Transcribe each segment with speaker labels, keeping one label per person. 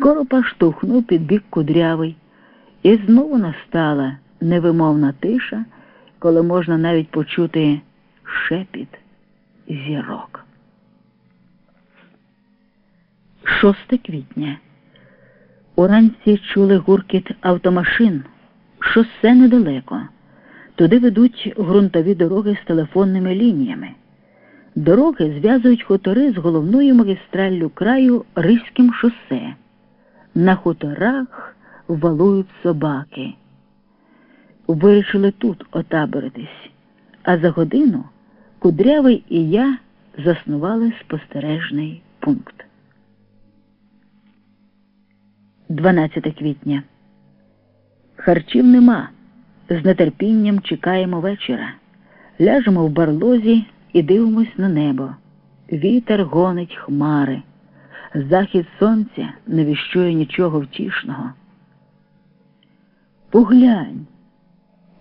Speaker 1: Коропа штовхнув під бік кудрявий, і знову настала невимовна тиша, коли можна навіть почути шепіт зірок. 6 квітня. Уранці чули гуркіт автомашин. Шосе недалеко. Туди ведуть ґрунтові дороги з телефонними лініями. Дороги зв'язують хутори з головною магістраллю краю Ризьким шосе. На хуторах валують собаки. Вирішили тут отаборитись, а за годину Кудрявий і я заснували спостережний пункт. 12 квітня. Харчів нема. З нетерпінням чекаємо вечора. Ляжемо в барлозі і дивимось на небо. Вітер гонить хмари. Захід сонця не віщує нічого втішного. Поглянь,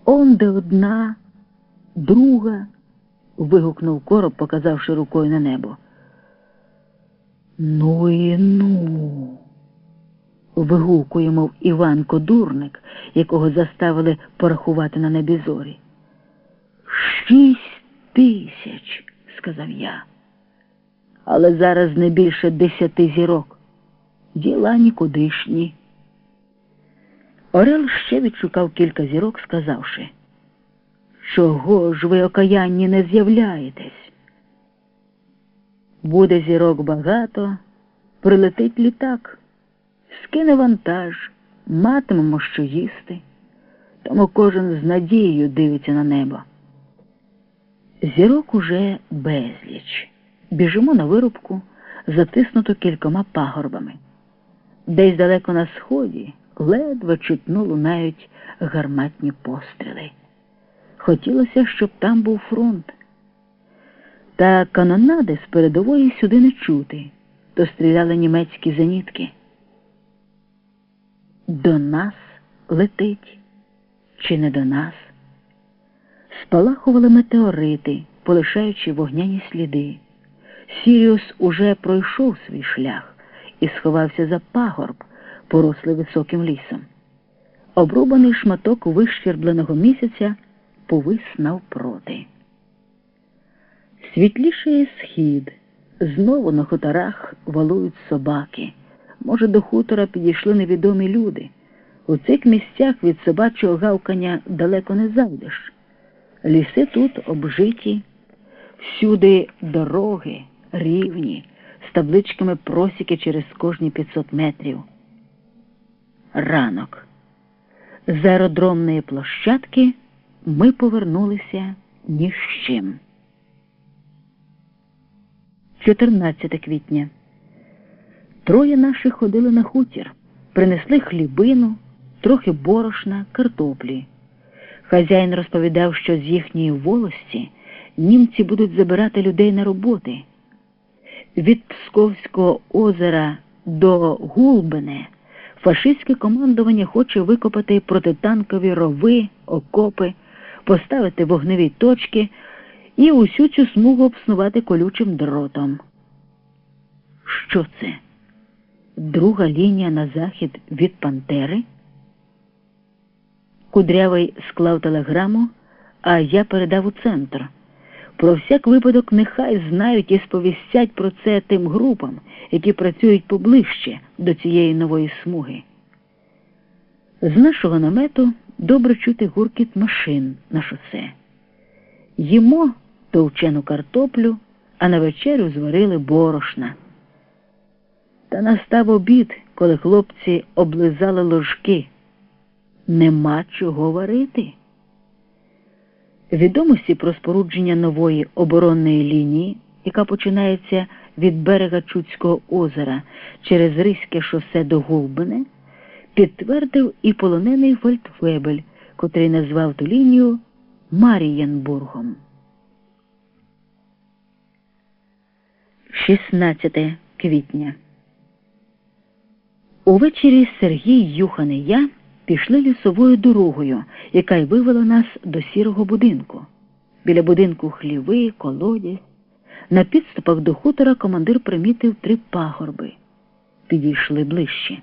Speaker 1: он де одна, друга. вигукнув короб, показавши рукою на небо. Ну і ну вигукує, мов Іванко дурник, якого заставили порахувати на небі зорі. Шість тисяч, сказав я. Але зараз не більше десяти зірок. Діла нікудишні. Орел ще відшукав кілька зірок, сказавши, чого ж ви окаянні не з'являєтесь? Буде зірок багато, прилетить літак скине вантаж, матимемо що їсти, тому кожен з надією дивиться на небо. Зірок уже безліч. Біжимо на вирубку, затиснуту кількома пагорбами. Десь далеко на сході ледве чутно лунають гарматні постріли. Хотілося, щоб там був фронт. Та канонади з передової сюди не чути, то стріляли німецькі зенітки. До нас летить, чи не до нас? Спалахували метеорити, полишаючи вогняні сліди. Сіріус уже пройшов свій шлях і сховався за пагорб, порослий високим лісом. Обрубаний шматок вищербленого місяця повис навпроти. Світліший схід, знову на хуторах валують собаки. Може, до хутора підійшли невідомі люди. У цих місцях від собачого гавкання далеко не зайдеш. Ліси тут обжиті, всюди дороги, рівні, з табличками просіки через кожні 500 метрів. Ранок. З аеродромної площадки ми повернулися ні з чим. 14 квітня. Троє наших ходили на хутір, принесли хлібину, трохи борошна, картоплі. Хазяїн розповідав, що з їхньої волості німці будуть забирати людей на роботи. Від Псковського озера до Гулбене фашистське командування хоче викопати протитанкові рови, окопи, поставити вогневі точки і усю цю смугу обснувати колючим дротом. Що це? друга лінія на захід від Пантери. Кудрявий склав телеграму, а я передав у центр. Про всяк випадок нехай знають і сповістять про це тим групам, які працюють поближче до цієї нової смуги. З нашого намету добре чути гуркіт машин на шосе. Їмо товчену картоплю, а на вечерю зварили борошна. Та настав обід, коли хлопці облизали ложки. Нема чого варити. Відомості про спорудження нової оборонної лінії, яка починається від берега Чудського озера через Ризьке шосе до Гулбине, підтвердив і полонений Фельдфебель, котрий назвав ту лінію Марієнбургом. 16 квітня Увечері Сергій Юхан і я пішли лісовою дорогою, яка й вивела нас до сірого будинку. Біля будинку хліви, колодязь. На підступах до хутора командир примітив три пагорби. підійшли ближче.